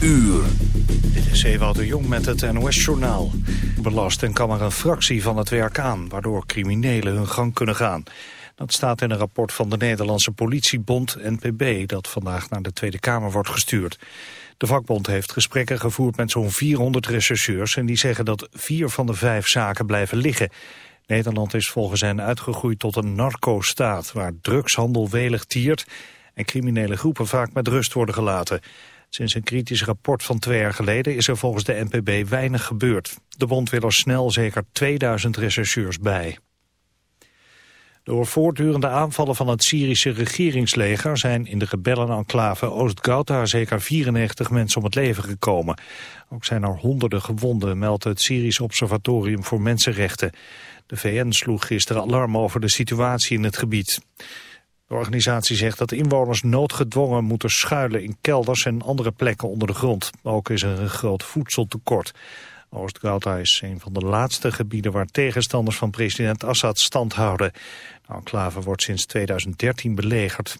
uur. Dit is Ewout de Jong met het NOS-journaal. Belast en kan er een fractie van het werk aan... waardoor criminelen hun gang kunnen gaan. Dat staat in een rapport van de Nederlandse politiebond NPB... dat vandaag naar de Tweede Kamer wordt gestuurd. De vakbond heeft gesprekken gevoerd met zo'n 400 rechercheurs... en die zeggen dat vier van de vijf zaken blijven liggen... Nederland is volgens hen uitgegroeid tot een narco-staat... waar drugshandel welig tiert en criminele groepen vaak met rust worden gelaten. Sinds een kritisch rapport van twee jaar geleden is er volgens de NPB weinig gebeurd. De bond wil er snel zeker 2000 rechercheurs bij. Door voortdurende aanvallen van het Syrische regeringsleger zijn in de rebellenenclave Oost-Ghouta zeker 94 mensen om het leven gekomen. Ook zijn er honderden gewonden, meldt het Syrisch Observatorium voor Mensenrechten. De VN sloeg gisteren alarm over de situatie in het gebied. De organisatie zegt dat inwoners noodgedwongen moeten schuilen in kelders en andere plekken onder de grond. Ook is er een groot voedseltekort. Oost-Ghouta is een van de laatste gebieden waar tegenstanders van president Assad stand houden. De enclave wordt sinds 2013 belegerd.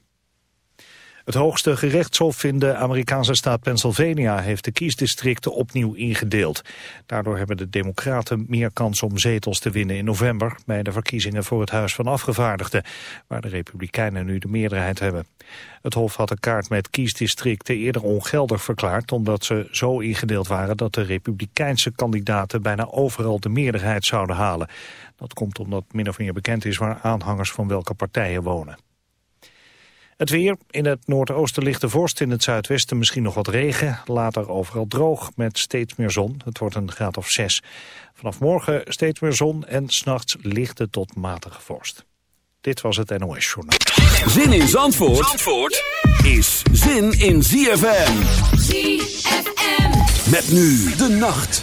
Het hoogste gerechtshof in de Amerikaanse staat Pennsylvania heeft de kiesdistricten opnieuw ingedeeld. Daardoor hebben de democraten meer kans om zetels te winnen in november bij de verkiezingen voor het Huis van Afgevaardigden, waar de republikeinen nu de meerderheid hebben. Het hof had de kaart met kiesdistricten eerder ongeldig verklaard omdat ze zo ingedeeld waren dat de republikeinse kandidaten bijna overal de meerderheid zouden halen. Dat komt omdat min of meer bekend is waar aanhangers van welke partijen wonen. Het weer. In het noordoosten ligt de vorst. In het zuidwesten misschien nog wat regen. Later overal droog met steeds meer zon. Het wordt een graad of zes. Vanaf morgen steeds meer zon en s'nachts lichte tot matige vorst. Dit was het NOS Journaal. Zin in Zandvoort, Zandvoort is zin in ZFM. ZFM. Met nu de nacht.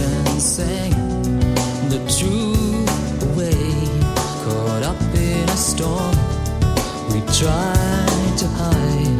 distancing the. Caught up in a storm, we tried to hide.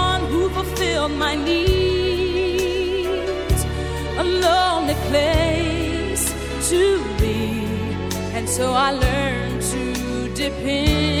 fulfill my needs. A lonely place to be, and so I learned to depend.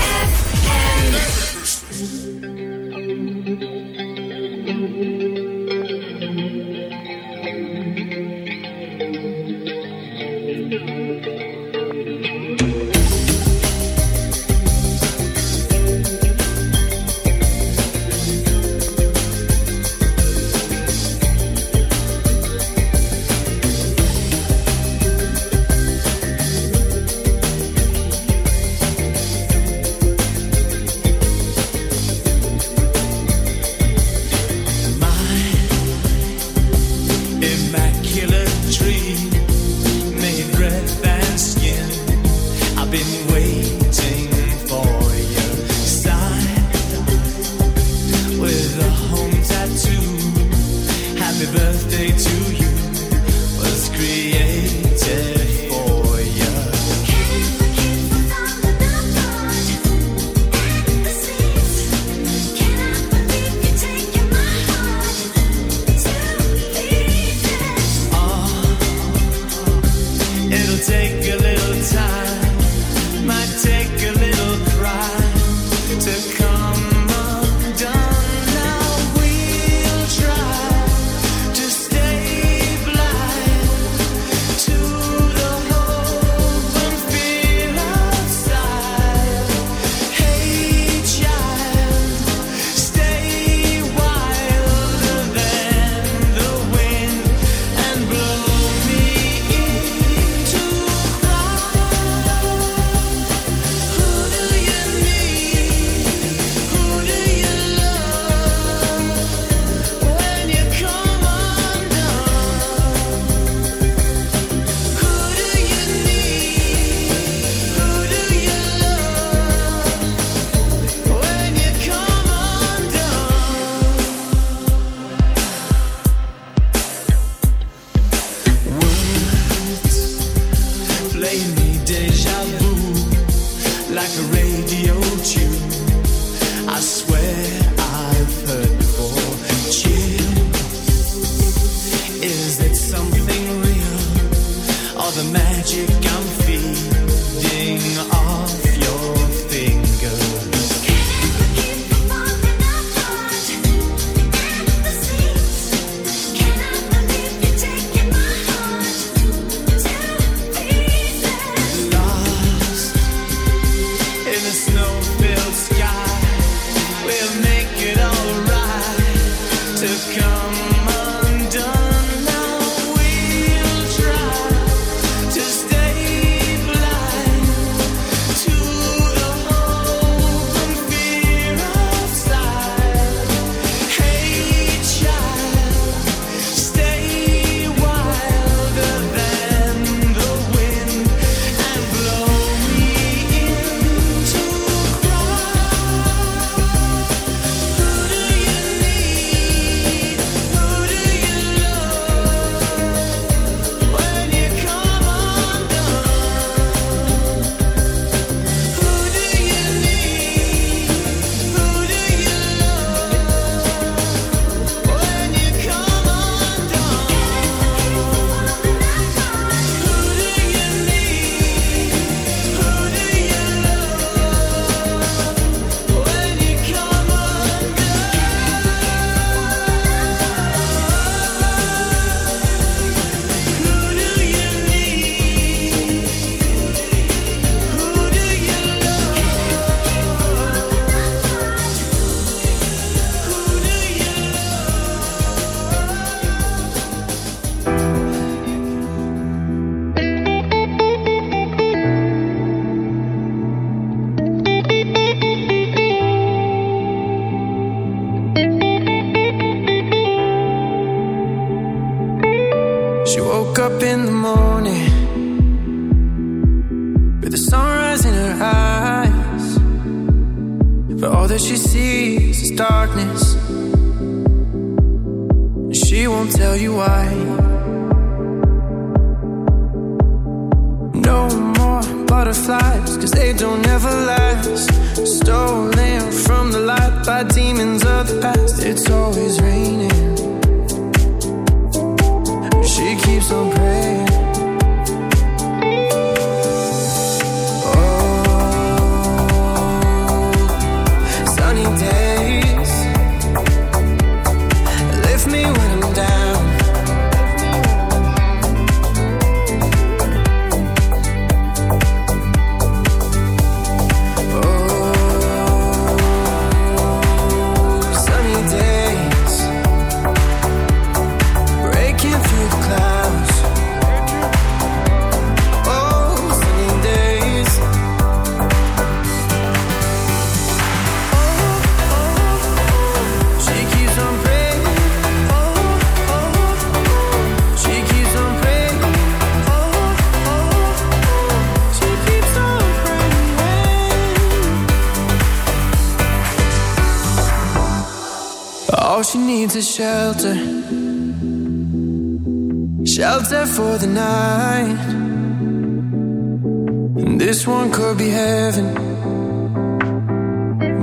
you.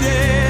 Needed.